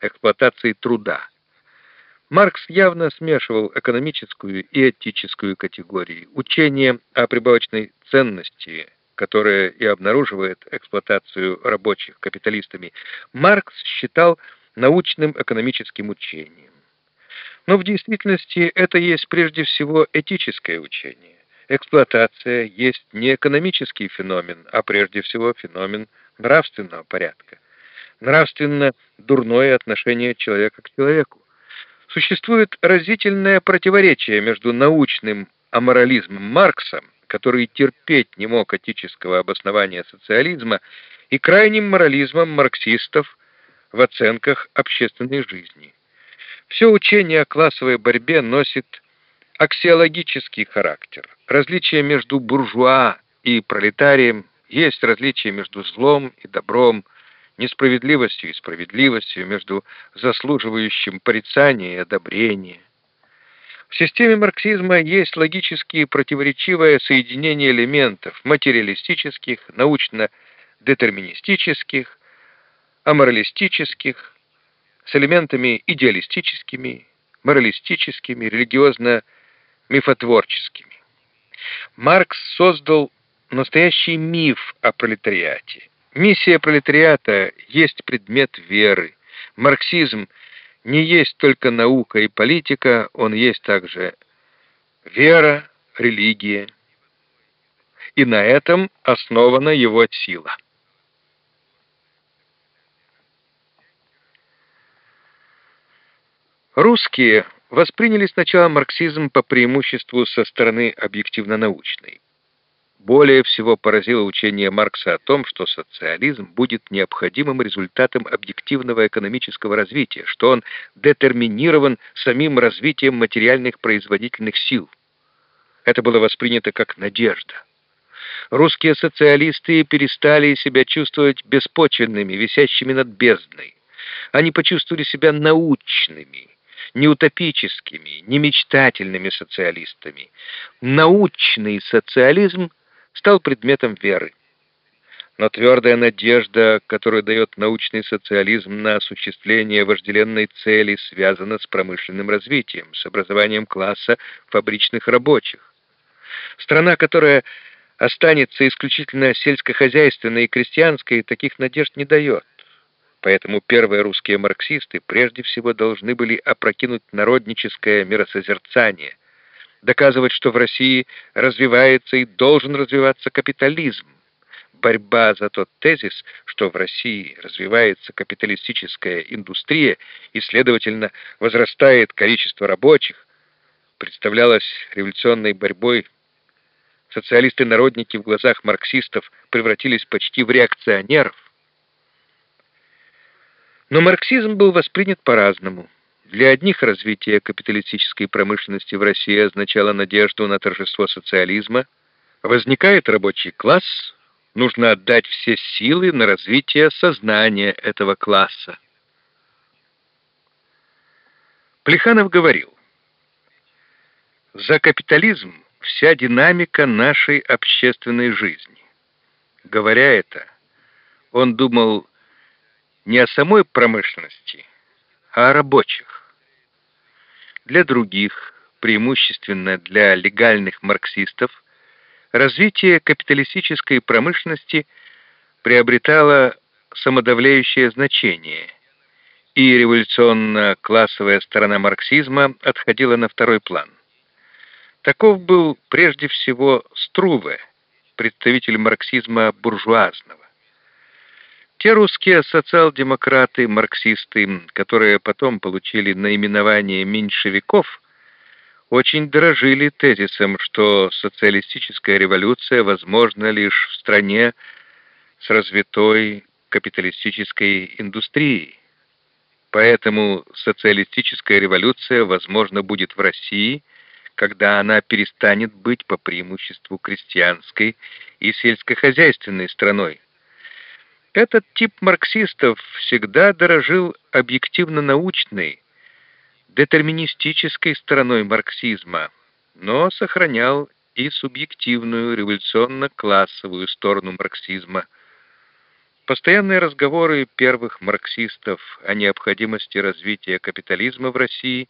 эксплуатации труда. Маркс явно смешивал экономическую и этическую категории. Учение о прибавочной ценности, которое и обнаруживает эксплуатацию рабочих капиталистами, Маркс считал научным экономическим учением. Но в действительности это есть прежде всего этическое учение. Эксплуатация есть не экономический феномен, а прежде всего феномен нравственного порядка. Нравственно дурное отношение человека к человеку. Существует разительное противоречие между научным аморализмом Маркса, который терпеть не мог этического обоснования социализма, и крайним морализмом марксистов в оценках общественной жизни. Все учение о классовой борьбе носит аксиологический характер. Различие между буржуа и пролетарием есть различие между злом и добром, несправедливостью и справедливостью, между заслуживающим порицания и одобрения. В системе марксизма есть логически противоречивое соединение элементов материалистических, научно-детерминистических, аморалистических, с элементами идеалистическими, моралистическими, религиозно-мифотворческими. Маркс создал настоящий миф о пролетариате. Миссия пролетариата есть предмет веры. Марксизм не есть только наука и политика, он есть также вера, религия. И на этом основана его сила. Русские восприняли сначала марксизм по преимуществу со стороны объективно-научной. Более всего поразило учение Маркса о том, что социализм будет необходимым результатом объективного экономического развития, что он детерминирован самим развитием материальных производительных сил. Это было воспринято как надежда. Русские социалисты перестали себя чувствовать беспочвенными, висящими над бездной. Они почувствовали себя научными, не утопическими, не мечтательными социалистами. Научный социализм стал предметом веры. Но твердая надежда, которую дает научный социализм на осуществление вожделенной цели, связана с промышленным развитием, с образованием класса фабричных рабочих. Страна, которая останется исключительно сельскохозяйственной и крестьянской, таких надежд не дает. Поэтому первые русские марксисты прежде всего должны были опрокинуть народническое миросозерцание, доказывать, что в России развивается и должен развиваться капитализм. Борьба за тот тезис, что в России развивается капиталистическая индустрия и, следовательно, возрастает количество рабочих, представлялась революционной борьбой. Социалисты-народники в глазах марксистов превратились почти в реакционеров. Но марксизм был воспринят по-разному. Для одних развитие капиталистической промышленности в России означало надежду на торжество социализма. Возникает рабочий класс, нужно отдать все силы на развитие сознания этого класса. Плеханов говорил, «За капитализм вся динамика нашей общественной жизни». Говоря это, он думал не о самой промышленности, а рабочих. Для других, преимущественно для легальных марксистов, развитие капиталистической промышленности приобретало самодавляющее значение, и революционно-классовая сторона марксизма отходила на второй план. Таков был прежде всего Струве, представитель марксизма буржуазного. Те русские социал-демократы, марксисты, которые потом получили наименование меньшевиков, очень дорожили тезисом, что социалистическая революция возможна лишь в стране с развитой капиталистической индустрией. Поэтому социалистическая революция возможна будет в России, когда она перестанет быть по преимуществу крестьянской и сельскохозяйственной страной, этот тип марксистов всегда дорожил объективно-научной, детерминистической стороной марксизма, но сохранял и субъективную революционно-классовую сторону марксизма. Постоянные разговоры первых марксистов о необходимости развития капитализма в России